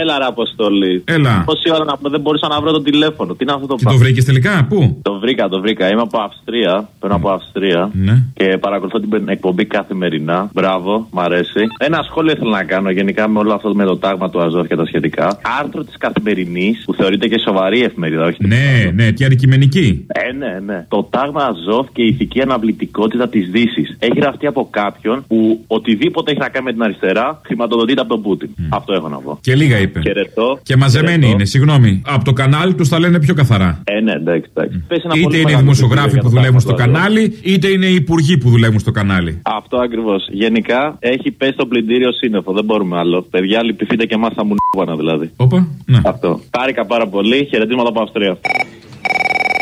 Έλα, ρε Αποστολή. Έλα. Πόση ώρα να πω, δεν μπορούσα να βρω το τηλέφωνο. Τι είναι αυτό το Και το βρήκες τελικά, πού; Το βρήκα, το βρήκα. Είμαι από Αυστρία. Παίρνω από Αυστρία. Ναι. Και παρακολουθώ την εκπομπή καθημερινά. Μπράβο, μ' αρέσει. Ένα σχόλιο ήθελα να κάνω γενικά με όλο αυτό με το τάγμα του Αζόφ και τα σχετικά. Άρθρο της καθημερινής που θεωρείται και σοβαρή εφημερίδα, όχι Ναι, ναι, και αντικειμενική. Ε, ναι, ναι. Το τάγμα Αζόφ και η ηθική αναβλητικότητα της Δύσης. Έχει γραφτεί από κάποιον που οτιδήποτε έχει να κάνει με την αριστερά χρηματοδοτείται από τον Πούτιν. Αυτό έχω να πω. Και λίγα είπε. Χαιρετώ. Και μαζεμένοι Χαιρετώ. είναι, συγγνώμη. Από το κανάλι τους τα λένε πιο καθαρά. Ε, ναι, εντάξει, εντάξει. Πες ένα Είτε πολύ είναι οι μεγάλο δημοσιογράφοι για που το δουλεύουν στο τάγμα του Αζόφ. κανάλι, είτε είναι οι υπουργοί που δουλεύουν στο κανάλι. Αυτό ακριβώς. Γενικά έχει πέσει το πλυντήριο σύννεφο. Δεν μπορούμε άλλο. Παιδιά, λυπηθείτε και εμάς θα μου δηλαδή. Όπα, ναι. Αυτό. Χάρηκα πάρα πολύ. Χαιρετίσματα από Αυστρία.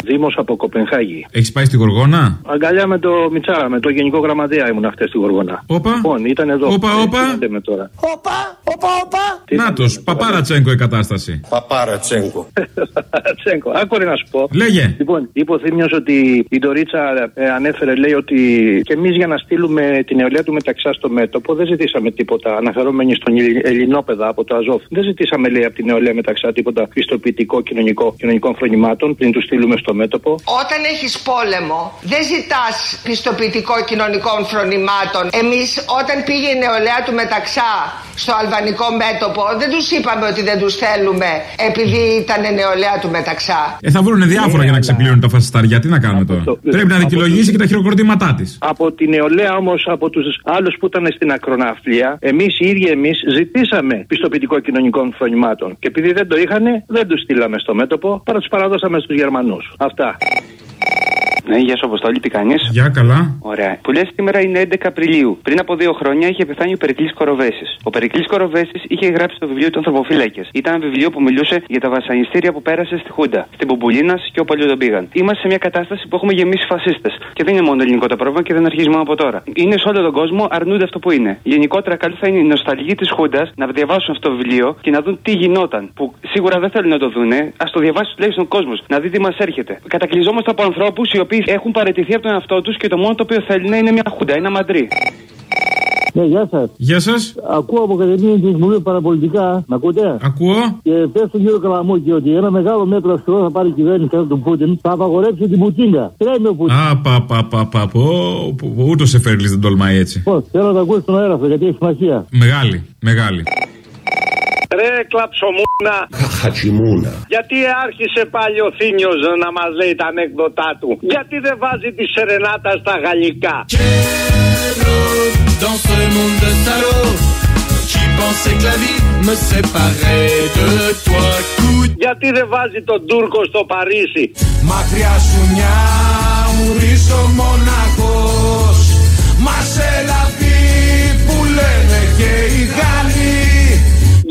Δήμος από Κοπενχάγη. Έχεις πάει στη Γοργόνα; Αγκαλιά με το Μιτσάρα, με το γενικό γραμματέα ήμουν χτες στη Γοργόνα. Όπα. Λοιπόν, ήταν εδώ. Όπα, Ε, όπα. Τι λέμε τώρα. Νάτο, παπάρατσέγκο η κατάσταση. Παπάρατσέγκο. Τσέγκο, άκουρε να σου πω. Λέγε. Λοιπόν, είπε ο Θήμιο ότι η Ντορίτσα ε, ανέφερε, λέει ότι και εμείς για να στείλουμε την νεολαία του μεταξά στο μέτωπο δεν ζητήσαμε τίποτα. Αναφερόμενοι στον Ελλη- Ελληνόπεδα από το Αζόφ. Δεν ζητήσαμε, λέει, από την νεολαία μεταξά τίποτα πιστοποιητικό κοινωνικό, κοινωνικών φρονημάτων πριν τους στείλουμε στο μέτωπο. Όταν έχεις πόλεμο, δεν ζητάς πιστοποιητικό κοινωνικών φρονημάτων. Εμείς όταν πήγε η νεολαία του Μεταξά στο αλβανικό μέτωπο, δεν τους είπαμε ότι δεν τους θέλουμε επειδή ήταν νεολαία του Μεταξά. Ε, θα βρουν διάφορα για να ξεπλύνουν τα φασισταριά. Τι να κάνουμε τώρα; το- Πρέπει να από δικαιολογήσει και τα χειροκροτήματά της. Από τη νεολαία όμως, από τους άλλους που ήταν στην ακροναύλια, εμείς οι ίδιοι εμείς ζητήσαμε πιστοποιητικό κοινωνικών φρονημάτων. Και επειδή δεν το είχαν, δεν τους στείλαμε στο μέτωπο, παρά τους παραδώσαμε στους Γερμανούς. Αυτά. Ναι, γεια σου, Αποστόλη, τι κάνεις; Γεια, καλά. Ωραία. Που λες σήμερα είναι 11 Απριλίου. Πριν από δύο χρόνια είχε πεθάνει ο Περικλής Κοροβέσης. Ο Περικλής Κοροβέσης είχε γράψει το βιβλίο του Ανθρωποφύλακες. Ήταν ένα βιβλίο που μιλούσε για τα βασανιστήρια που πέρασε στη Χούντα, στην Πουμπουλίνα και όπου αλλού τον πήγαν. Είμαστε σε μια κατάσταση που έχουμε γεμίσει φασίστες. Και δεν είναι μόνο ελληνικό το πρόβλημα και δεν αρχίζει μόνο από τώρα. Είναι σε όλο τον κόσμο, αρνούνται αυτό που είναι. Γενικότερα, καλό θα είναι οι νοσταλγοί της Χούντας να διαβάσουν αυτό το βιβλίο και να δουν τι γινόταν. Που σίγουρα δεν θέλουν να το δούνε. Α το διαβάσει τουλάχιστον ο κόσμος, να δει τι μας έρχεται. Κατακλυζόμαστε από ανθρώπους οι οποίοι έχουν παραιτηθεί από τον εαυτό τους και το μόνο το οποίο θέλουν είναι μια Χούντα, ένα μαντρί. Ναι, γεια σας. Γεια σας. Ακούω από Ακαδημία τη Βουλή Παραπολιτικά. Μ' ακούτε; Ακούω. Και πε στον κύριο Καλαμούκη ότι ένα μεγάλο μέτρο αυστηρό θα πάρει η κυβέρνηση κατά τον Πούτιν. Θα απαγορέψει την Πουτίνκα. Τρέμει ο Πούτιν; Α, πα, πα, πα, πα, πω, πω, Ούτε ο Σεφέρλη δεν τολμάει έτσι. Πώς, θέλω να το ακούσεις στον αέρα αυτό γιατί έχει σημασία. Μεγάλη, μεγάλη. Ρε κλαψομούνα, Χατσιμούνα. γιατί άρχισε πάλι ο Θήμιος να μας λέει τα ανέκδοτά του; Γιατί δεν βάζει τη σερενάτα στα γαλλικά; dans ce monde de salauds qui pensait que la vie me séparait de toi. Coup Γιατί δεν βάζει τον Τούρκο στο Παρίσι; Μακριά σου μια ουρής ο μοναχός Μα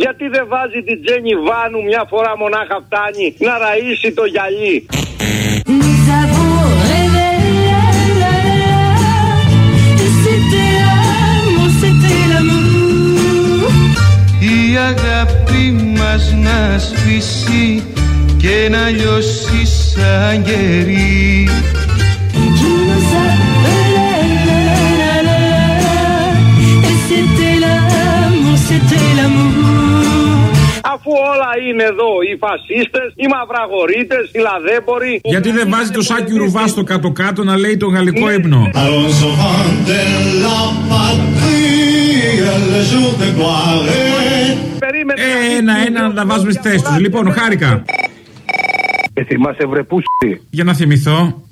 Γιατί δεν βάζει την Τζένι Βάνου μια φορά μονάχα φτάνει να ραΐσει το γυαλί; Nous avons rêvé, et c'était l'amour, c'était l'amour. Η αγάπη μας να σβήσει και να λιώσει σαν γερί Αφού όλα είναι εδώ, οι φασίστες, οι μαυραγορείτες, οι λαδέμποροι. Γιατί δεν βάζει το σάκι ρουβά στο κάτω-κάτω να λέει το γαλλικό ύπνο. Allons au vent de la patrie le jour de gloire Περίμενε. Ε, ένα-ένα να τα βάζουμε στη θέση τους. Λοιπόν, χάρηκα. Ε, θυμάσαι βρε πούστη. Για να θυμηθώ.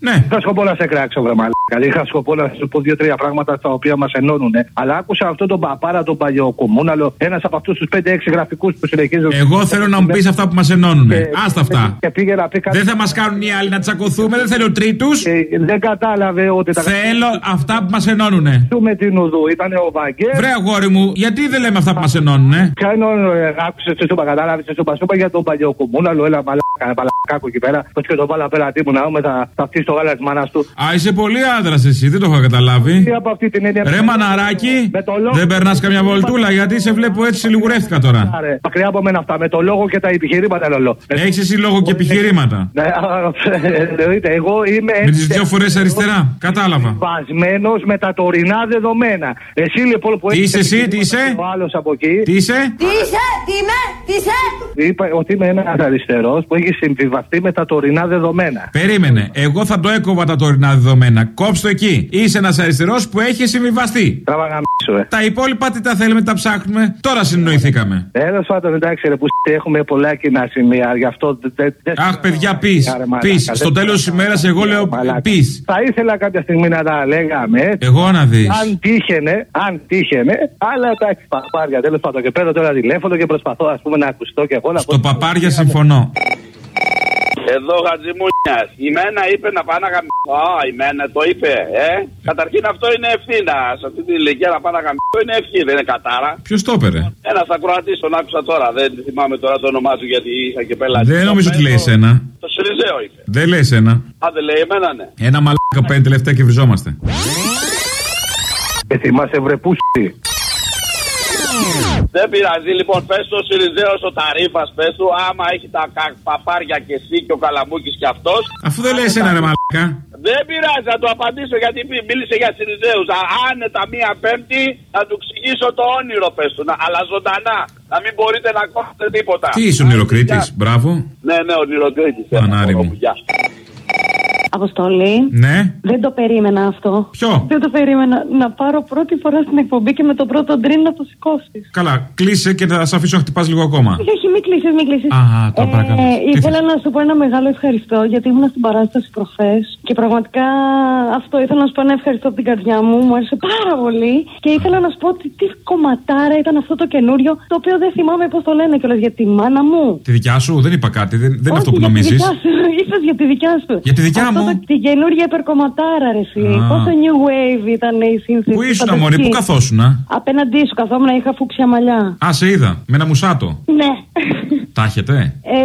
Μμ, ναι. Είχα σκοπό να σε κράξω, βρε μαλάκα. Είχα σκοπό να σου πω δύο-τρία πράγματα τα οποία μας ενώνουν. Αλλά άκουσα αυτό τον παπάρα, τον παλιοκομμούναλο, ένας από αυτούς τους 5-6 γραφικούς που συνεχίζουν. Εγώ θέλω να μου πεις αυτά που μας ενώνουν. Άστα αυτά. Και πήγε να πει κάτι. Δεν θα μας κάνουν οι άλλοι να τσακωθούμε, δεν θέλω τρίτους. Ε, δεν κατάλαβε ότι τα Θέλω αυτά που μας ενώνουνε. με την Ουδού. Ήταν ο Βαγγέλ. Βρε αγόρι μου, γιατί δεν λέμε αυτά που μας ενώνουνε; Ποια είναι ο. ε, Άκουσε τι σου είπα, κατάλαβε τι σου είπα. Σου είπα για τον παλιοκομμούναλο, έλα μαλάκα, παλακάκο εκεί πέρα. Πώς και τον βάλα πέρα τύπου να δούμε θα, θα φτύσει στο γάλα της μάνας του. Α, είσαι πολύ άντρας εσύ, δεν το έχω καταλάβει. Τι από αυτή την έννοια. Ρε μαναράκι, Με το λόγο- δεν περνάς καμιά βολτούλα γιατί σε βλέπω έτσι λιγουρεύτηκα τώρα. Άρε, Μακριά από μένα αυτά. Με το λόγο και τα επιχειρήματα λολό. Έχεις εσύ λόγο και επιχειρήματα. Ναι, α, εννοείται, εγώ είμαι Με τις δύο φορές αριστερά. Κατάλαβα. βασμένος με τα τωρινά δεδομένα. Εσύ λοιπόν που Τι έχεις είσαι εσύ, τι επιχειρήματα είσαι; και Ο άλλος από εκεί. Τι είσαι, Τι είσαι, τι είμαι, τι είσαι; Είπα ότι είμαι ένας αριστερός που έχει συμβιβαστεί με τα τωρινά δεδομένα. Περίμενε. Εγώ θα το έκοβα τα τωρινά δεδομένα. Κόψ το εκεί. Είσαι ένας αριστερός που έχει συμβιβαστεί. Τράβα γαμίσου, ε. Τα υπόλοιπα τι τα θέλουμε, τα ψάχνουμε. Τώρα συνεννοηθήκαμε. Τέλο πάντων, εντάξει, ρε, που σ- έχουμε πολλά κοινά σημεία. Γι' αυτό δεν. δεν- δεν- Αχ, παιδιά, πεις. Άρε, μαλάκα, Πεις. δεν- Στο τέλος της ημέρας, εγώ λέω Μαλάκα. πεις. Θα ήθελα κάποια στιγμή να τα λέγαμε έτσι. Εγώ να δεις. Αν τύχαινε, αν τύχαινε, αλλά εντάξει, παπάρια τέλος πάντων. Και παίρνω τώρα τηλέφωνο και προσπαθώ ας πούμε, να ακουστώ και εγώ να Στο παπάρια συμφωνώ. Εδώ Χατζημούνια. Η Μένα είπε να πάνε να γαμ... Α, η Μένα το είπε, ε. Καταρχήν αυτό είναι ευθύνα. Σε αυτή την ηλικία να πάνε να γαμ... είναι ευχή, δεν είναι κατάρα. Ποιος το έπαιρε; Ένας θα κροατή τον άκουσα τώρα. Δεν θυμάμαι τώρα το όνομά του γιατί είχα και πελάτη. Δεν νομίζω ότι λέει εσένα. Το Σιριζέο είπε. Δεν λέει εσένα. Α, δεν λέει εμένα, ναι. Ένα μαλάκα πέντε τελευταία και βριζόμαστε. Και θυμάσαι βρε πούστη. Δεν πειράζει, λοιπόν, πες το Σιριζέος ο Ταρήφα, πες του, άμα έχει τα κα- παπάρια και εσύ και ο Καλαμούκης και αυτό. Αφού δεν λέει εσένα, ρε μαλάκα. Δεν πειράζει, θα του απαντήσω γιατί μι- μίλησε για Σιριζέους. Άνετα μία Πέμπτη θα του εξηγήσω το όνειρο, πες του, να- αλλά ζωντανά. Να μην μπορείτε να κόψετε τίποτα. Τι είσαι ο Νηροκρίτης, μπράβο. Ναι, ναι, ο Νηροκρίτης. Πανάρι μου. Αποστολή. Ναι. Δεν το περίμενα αυτό. Ποιο; Δεν το περίμενα. Να πάρω πρώτη φορά στην εκπομπή και με το πρώτο ντριν να το σηκώσεις. Καλά, κλείσε και θα σε αφήσω να χτυπάς λίγο ακόμα. Όχι, όχι, μην κλείσεις, μην κλείσεις. Α, τώρα παρακαλώ. Τι ήθελα να σου πω ένα μεγάλο ευχαριστώ γιατί ήμουν στην παράσταση προχθές και πραγματικά αυτό ήθελα να σου πω ένα ευχαριστώ από την καρδιά μου. Μου άρεσε πάρα πολύ και ήθελα να σου πω ότι τι κομματάρα ήταν αυτό το καινούριο το οποίο δεν θυμάμαι πώς το λένε κιόλας για τη μάνα μου. Τη δικιά σου, δεν είπα κάτι, δεν, δεν είναι αυτό που για τη νομίζεις. δικιά σου. Είπες για τη δικιά σου. Για τη δικιά Αυτό μου. Το, τη καινούργια υπερκομματάρα, ρε εσύ. Α. Πόσο new wave ήταν η σύνθεση. Πού ήσουν, φανταστική. Μωρή, πού καθόσουνα; Απέναντί σου καθόμουν, είχα φούξια μαλλιά. Α, σε είδα, με ένα μουσάτο. Ναι. Τα έχετε; Ε,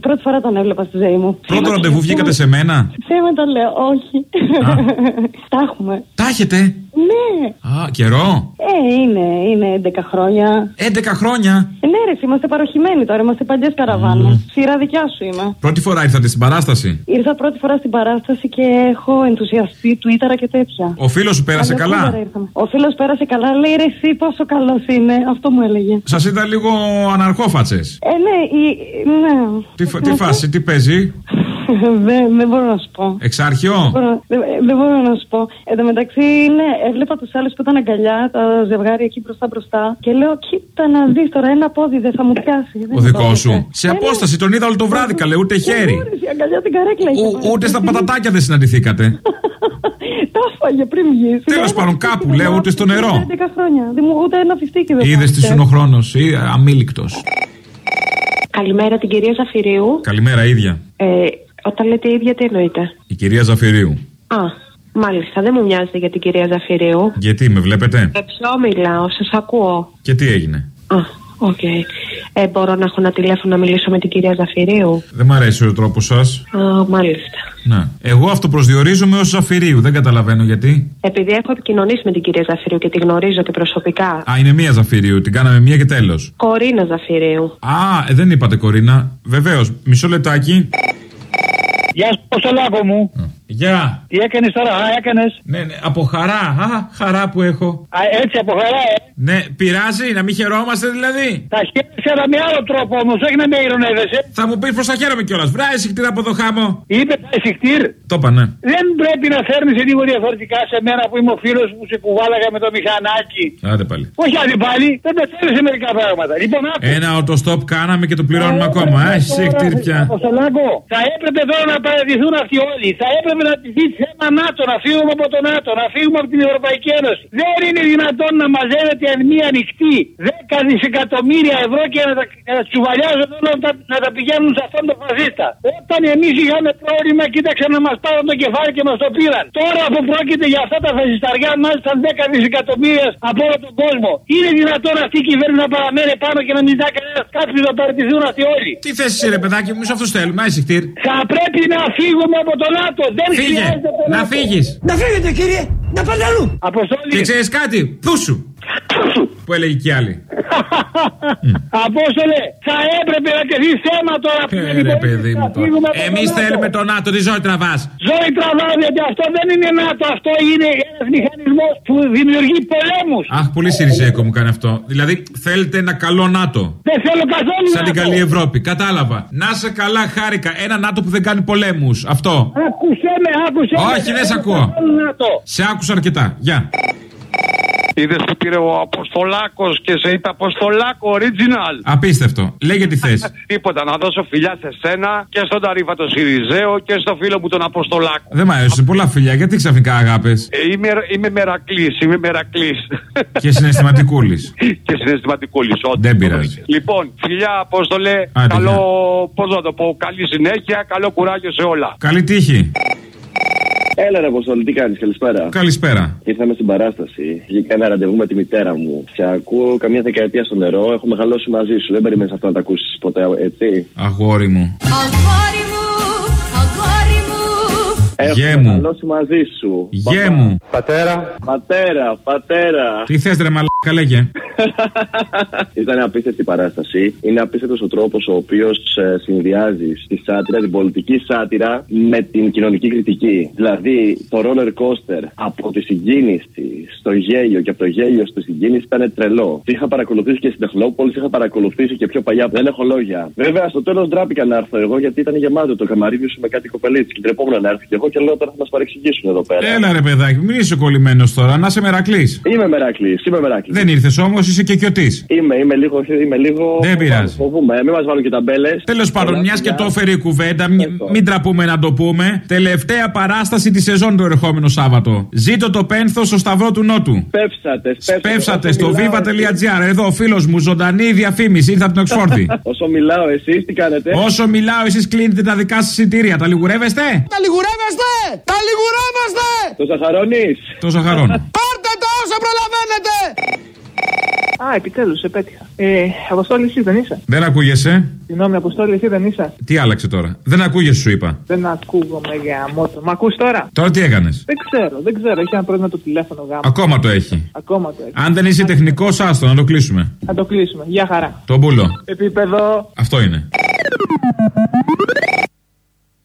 πρώτη φορά τον έβλεπα στη ζωή μου. Πρώτο ραντεβού βγήκατε σε μένα; Ψέματα λέω, όχι. Τα έχουμε. Τα έχετε; Ναι. Α, καιρό. Ε, είναι, είναι 11 χρόνια. 11 χρόνια. Ε, ναι, ρε, εσύ, είμαστε παροχημένοι τώρα, είμαστε παλιέ καραβάνε. Σειρά δικιά σου είμαι. Πρώτη φορά ήρθατε στην παράσταση. Ήρθα πρώτη φορά στην παράσταση και έχω ενθουσιαστεί Twitter και τέτοια. Ο φίλος σου πέρασε Παλαιότερα καλά; ήρθαμε. Ο φίλος πέρασε καλά, λέει ρε, εσύ πόσο καλός είναι. Αυτό μου έλεγε. Σας είδα λίγο αναρχόφατσες. Ε, ναι, η, ναι. Τι, φα- τι φάση, τι παίζει; δεν, δεν μπορώ να σου πω. Εξάρχιο. Μπορώ- Δεν, δεν μπορώ να σου πω. Εν τω μεταξύ, ναι, έβλεπα τους άλλους που ήταν αγκαλιά, τα ζευγάρια εκεί μπροστά μπροστά. Και λέω, κοίτα να δεις τώρα, ένα πόδι δεν θα μου πιάσει. Δεν Ο θα δικός το σου. έπαιξε. Σε Ε, ναι. απόσταση, τον είδα όλο το βράδυ, καλέ, ούτε χέρι. Μπορείς, Η αγκαλιά την καρέκλα είχε. Ο- Ούτε στα πατατάκια δεν συναντηθήκατε. Τα έφαγε πριν βγει. Τέλος πάντων, κάπου λέω, ούτε στο νερό. 11 χρόνια. Δεν μου ούτε ένα φιστίκι δεν Είδες τι φάγατε. σου είναι ο χρόνο, αμείλικτος. Καλημέρα την κυρία Ζαφυρίου. Καλημέρα, η ίδια. Ε, όταν λέτε η ίδια, τι εννοείτε; Η κυρία Ζαφυρίου. Α, μάλιστα, δεν μου μοιάζετε για την κυρία Ζαφυρίου. Γιατί με βλέπετε; Ε, ποιο μιλάω, σας ακούω. Και τι έγινε; Α, οκ. Ε, μπορώ να έχω ένα τηλέφωνο να μιλήσω με την κυρία Ζαφυρίου; Δεν μ' αρέσει ο τρόπος σας. Α, μάλιστα. Ναι. Εγώ αυτοπροσδιορίζομαι ως Ζαφυρίου. Δεν καταλαβαίνω γιατί. Επειδή έχω επικοινωνήσει με την κυρία Ζαφυρίου και τη γνωρίζω και προσωπικά. Α, είναι μία Ζαφυρίου. Την κάναμε μία και τέλος. Κορίνα Ζαφυρίου. Α, ε, δεν είπατε Κορίνα. Βεβαίως. Μισό λεπτάκι. Γεια σου, Αποστολάκο μου. Γεια. Τι έκανες τώρα, α, έκανες. Ναι, ναι, από χαρά. Α, χαρά που έχω. Α, έτσι από χαρά, ε. Ναι, πειράζει να μην χαιρόμαστε δηλαδή. Τα χαίρεσαι, αλλά με άλλο τρόπο όμως, όχι να με ηρωνεύεσαι. Θα μου πεις πως θα χαίρομαι κιόλας. Βράει συχτήρα από το χάμο. Είπε τα εισικτήρ. Το είπα, ναι. Δεν πρέπει να φέρνεις λίγο διαφορετικά σε μένα που είμαι ο φίλος που σε κουβάλαγα με το μηχανάκι. Άντε πάλι. Όχι άλλοι πάλι, δεν με θέλεις σε μερικά πράγματα. Λοιπόν, άκου. Ένα οτοστόπ κάναμε και το πληρώνουμε ακόμα. Α, συχτήρ πια. Αποστολάκο, θα έπρεπε τώρα να παρατηθούν αυτοί όλοι. Θα έπρεπε να τηθεί θέμα ΝΑΤΟ, να φύγουμε από το ΝΑΤΟ, να φύγουμε από την Ευρωπαϊκή Ένωση. Δεν είναι δυνατόν να μαζεύεται μία ανοιχτή 10 δισεκατομμύρια ευρώ και να τα, να τα τσουβαλιάζουν όλα να, τα- να τα πηγαίνουν σε αυτόν τον φασίστα. Όταν εμείς είχαμε πρόβλημα, κοίταξαν να μας πάρουν το κεφάλι και μας το πήραν. Τώρα που πρόκειται για αυτά τα φασισταριά, μάλιστα 10 δισεκατομμύρια από όλο τον κόσμο. Είναι δυνατόν αυτή η κυβέρνηση να παραμένει πάνω και να μην ζητά κανένας κάποιο να παραιτηθούν αυτοί όλοι; Τι θες εσύ, ρε παιδάκι μου, σε αυτούς θέλουμε, άισιχτήρ. Θα πρέπει να φύγουμε από το ΝΑΤΟ. Δεν Φύγε, χρειάζεται το να ΝΑΤΟ. φύγεις. Να φύγετε κύριε, να πάτε αλλού. Αποστόλη. Και ξέρεις κάτι, δούσου. Που έλεγε και η άλλη. Απόστολε, θα έπρεπε να τεθεί θέμα τώρα που Ε, ρε παιδί μου τώρα. Εμείς θέλουμε το ΝΑΤΟ, τη ζωή τραβάς. Ζωή τραβάω γιατί αυτό δεν είναι ΝΑΤΟ, αυτό είναι ένας μηχανισμός που δημιουργεί πολέμους. Αχ, πολύ σιριζέκο μου κάνει αυτό. Δηλαδή, θέλετε ένα καλό ΝΑΤΟ. Δεν θέλω καθόλου Σαν την ΝΑΤΟ. καλή Ευρώπη. Κατάλαβα. Να σε καλά, χάρηκα. Ένα ΝΑΤΟ που δεν κάνει πολέμους. Αυτό. Άκουσέ με, άκουσέ με. Όχι, δεν σε θέλω ακούω. καθόλου ΝΑΤΟ. Σε άκουσα αρκετά. Γεια. Είδες που πήρε ο Αποστολάκος και σε είπε Αποστολάκο original. Απίστευτο. Λέγε τι θες. Τίποτα, να δώσω φιλιά σε σένα και στον Ταρίφα τον Σιριζέο και στο φίλο μου τον Αποστολάκο. Δεν μ' αρέσουν πολλά φιλιά. Γιατί ξαφνικά αγάπες; Ε, είμαι, είμαι μερακλής, είμαι μερακλής. Και συναισθηματικούλης. και συναισθηματικούλης, όντω. Δεν πειράζει. Λοιπόν, φιλιά, Απόστολε, Άντε, καλό, γεια. πώς να το πω, καλή συνέχεια, καλό κουράγιο σε όλα. Καλή τύχη. Έλα ρε Αποστολή, τι κάνεις, καλησπέρα. Καλησπέρα. Ήρθαμε στην παράσταση. Βγήκα ένα ραντεβού με τη μητέρα μου. Σε ακούω καμία δεκαετία στο νερό. Έχω μεγαλώσει μαζί σου. Δεν περιμένεις αυτό να τα ακούσεις ποτέ, έτσι; Αγόρι μου. Αγόρι μου, αγόρι μου. Έχω Γε μου. μεγαλώσει μαζί σου. Γε μου. Πατέρα. Πατέρα, πατέρα. Τι θες, ρε μαλάκα, λέγε. Ήταν απίστευτη η παράσταση. Είναι απίστευτος ο τρόπος ο οποίος συνδυάζει τη σάτυρα, την πολιτική σάτυρα με την κοινωνική κριτική. Δηλαδή, το roller coaster από τη συγκίνηση στο γέλιο και από το γέλιο στη συγκίνηση ήταν τρελό. Τι είχα παρακολουθήσει και στην Τεχνόπολη, είχα παρακολουθήσει και πιο παλιά. Δεν έχω λόγια. Βέβαια, στο τέλος ντράπηκα να έρθω εγώ γιατί ήταν γεμάτο το καμαρίδιο σου με κάτι κοπελίτσι. Και τρεπόμουν να έρθει και εγώ και λέω τώρα θα μας παρεξηγήσουν εδώ πέρα. Έλα, ρε παιδάκι, μην είσαι κολλημένος τώρα, να είσαι μερακλής. Είμαι μεράκλη, είμαι μεράκλη. Δεν ήρθες όμως, είσαι και κοιωτή. Είμαι, είμαι λίγο. Είμαι λίγο Δεν πειράζει. Φοβούμαι, μην μας βάλουν και ταμπέλες. Τέλος πάντων, μιας και το έφερε η κουβέντα, μη- μην τραπούμε να το πούμε. Τελευταία παράσταση της σεζόν το ερχόμενο Σάββατο. Ζήτω το πένθος στο Σταυρό του Νότου. Σπεύσατε, Σπεύσατε στο viva.gr. Εδώ ο φίλος μου, ζωντανή διαφήμιση, ήρθα από την Οξφόρδη. Όσο μιλάω, εσεί τι κάνετε; Όσο μιλάω, εσείς κλείνετε τα δικά σας εισιτήρια. Τα λιγουρεύεστε; Τα λιγουρεύεστε! Τα λιγουρεύεστε! Το ζαχαρώνεις; Το ζαχαρώνω. Πάρτε τα όσα προλαβαίνετε! Α, επιτέλους, σε πέτυχα. Ε, Αποστόλη, εσύ δεν είσαι; Δεν ακούγεσαι; Συγγνώμη, Αποστόλη, εσύ δεν είσαι; Τι άλλαξε τώρα; Δεν ακούγεσαι, σου είπα. Δεν ακούγομαι για μότο. Μ' ακούς τώρα; Τώρα τι έκανες; Δεν ξέρω, δεν ξέρω. Έχει ένα πρόβλημα το τηλέφωνο γάμο. Ακόμα το έχει. Ακόμα το έχει. Αν δεν είσαι τεχνικός, άστο να το κλείσουμε. Θα το κλείσουμε. Γεια χαρά. Τον πούλο. Επίπεδο. Αυτό είναι.